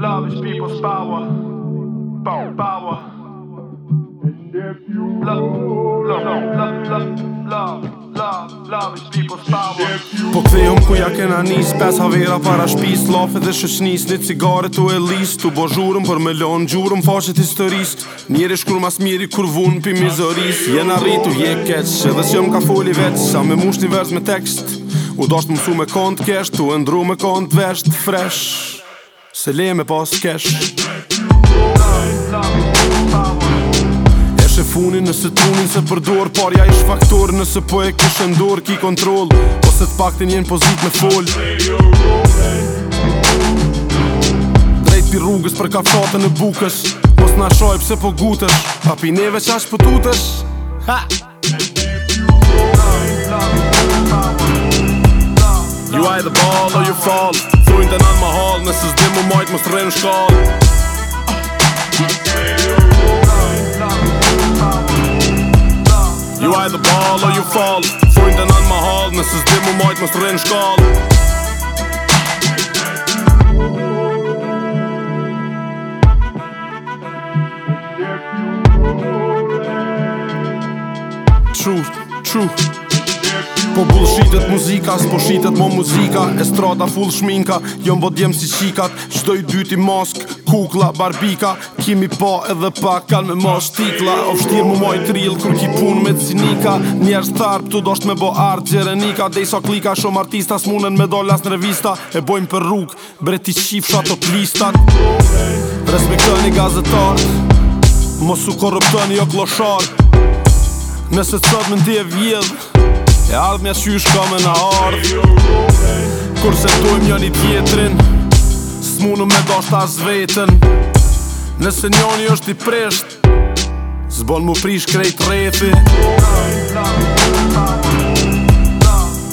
Love is people's power. Po, power. power. And if you love, love, love, love, love, love, is people's power. Po ku ja kena Pes havera para shpis Lafe dhe shëshnis Një cigare të e lis Tu bo zhurëm për me lon Gjurëm faqet historis Njeri shkur mas miri kur vun pi mizoris Jena arritu je keq Edhe që më ka foli veç Sa me mushti një vers me tekst U dosht su me kont kesht Tu ndru me kont vesht fresh Se le me pas kesh Eshe funin nëse trunin se përdor Parja ish faktor nëse po e kishë ndor Ki kontrol Ose të paktin jenë pozit me fol Drejt pi rrugës për kaftate në bukës Mos na shoj pse po gutës Papi neve qash pëtutës po You either ball or you fall Trujnë të nënë më halë Nëse s'di majtë më You either ball or you fall Trujnë të nënë më halë Nëse s'di mu majtë më srejnë shkallë truth, truth. Po bullshitet muzika, s'po shitet mo muzika Estrada full shminka, jom bo djem si qikat Shdoj dyti mask, kukla, barbika Kimi pa edhe pa kan me mosh tikla O fshtir mu moj trill, kur ki pun me cinika Njerës tharp, tu dosht me bo art gjerenika Dej so klika, shum artista s'munen me dollas në revista E bojmë për rrug, bre ti qif sa top Respektoni gazetar Mosu korruptoni o kloshar Nëse të sot me e vjedh E ardhme asy shka me na ardh Kur se tojmë janë i tjetrin S'munu me dosht as vetën Nëse njoni është i presht S'bon mu prish krejt rethi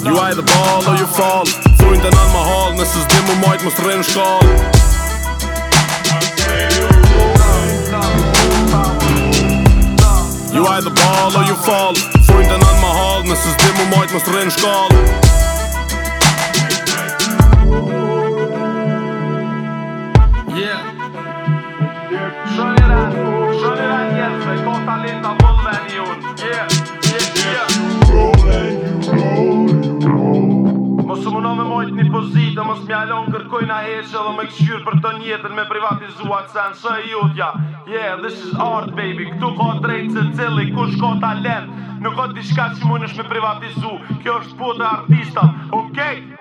You either ball or you fall Thujnë dhe nan ma hall Nëse zdi mu majt më së shkall Ju ajë dhe balla ju falë Fujnë të nënë më halë Nësë zdi mu majtë më së rinë shkallë unë kërkojnë a eshe dhe me këshqyrë për të njetën me privatizua kësen shë e jutja Yeah, this is art baby, këtu ka drejtë se cili, ku shko talent Nuk ka diçka që mund është me privatizu, kjo është putë artistat, okej? Okay?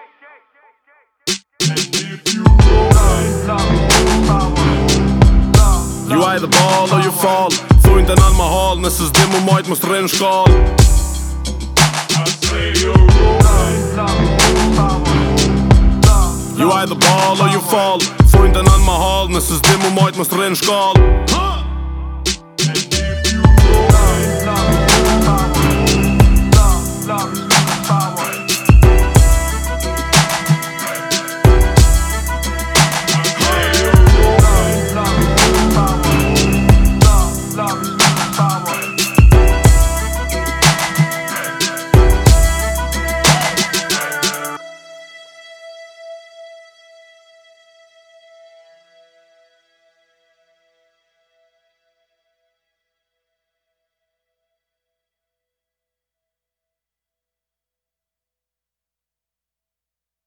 You either ball or you fall Thujnë të nën më hall Nësë zdi më majtë më së rrinë shkall I say you're right By the ball or you fall Frunden an ma hal Nësës dimu majtë, më strinë shkallë